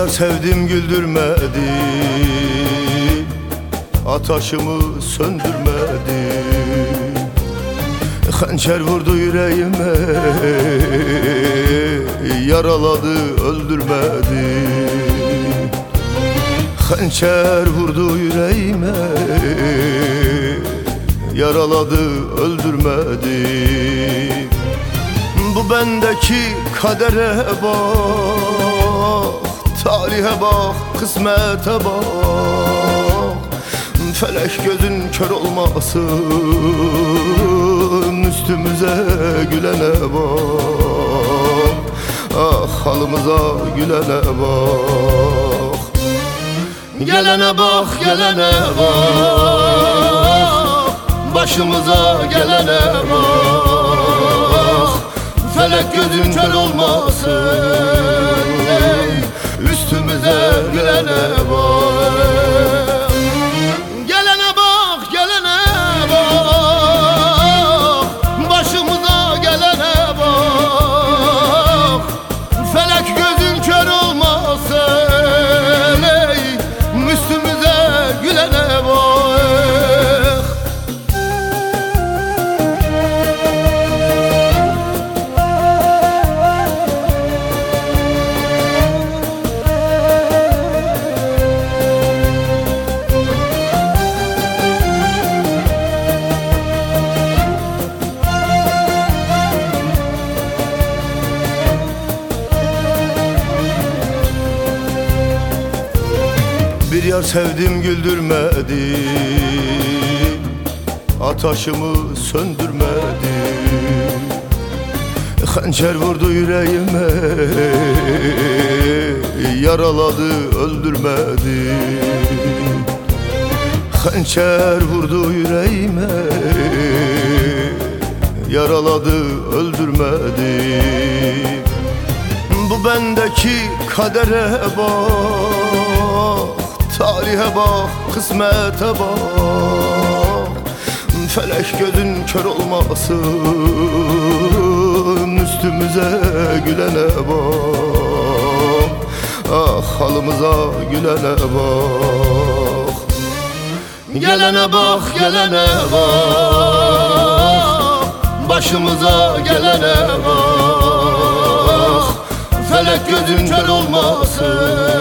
yar sevdim güldürmedi. Ataşımı söndürmedi. Hançer vurdu yüreğime. Yaraladı öldürmedi. Hançer vurdu yüreğime. Yaraladı öldürmedi. Bu bendeki kadere bak Talihe bak, kısmete bak. Felek gözün kör olmasın Üstümüze gülene bak. Ah halımıza gülene bak. Gelene bak, gelene bak. Başımıza gelene bak. Felek gözün kör olmasın Üstümüze gelene bak Bir yar sevdim güldürmedi. Ataşımı söndürmedi. Hançer vurdu yüreğime. Yaraladı öldürmedi. Hançer vurdu yüreğime. Yaraladı öldürmedi. Bu bendeki kadere bak Talihe bak, kısmete bak. Felek gözün kör olmasın Üstümüze gülene bak. Ah halımıza gülene bak. Gelene bak, gelene bak. Başımıza gelene bak. Felek gözün kör olmasın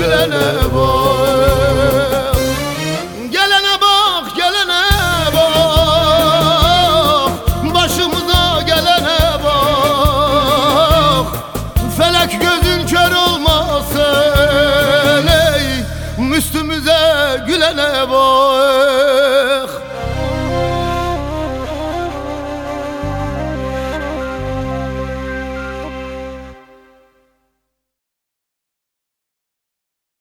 Gelene bak Gelene bak, gelene bak. Başımıza gelene bak. Felek gözün kör olmasın ey, Üstümüze gülene bak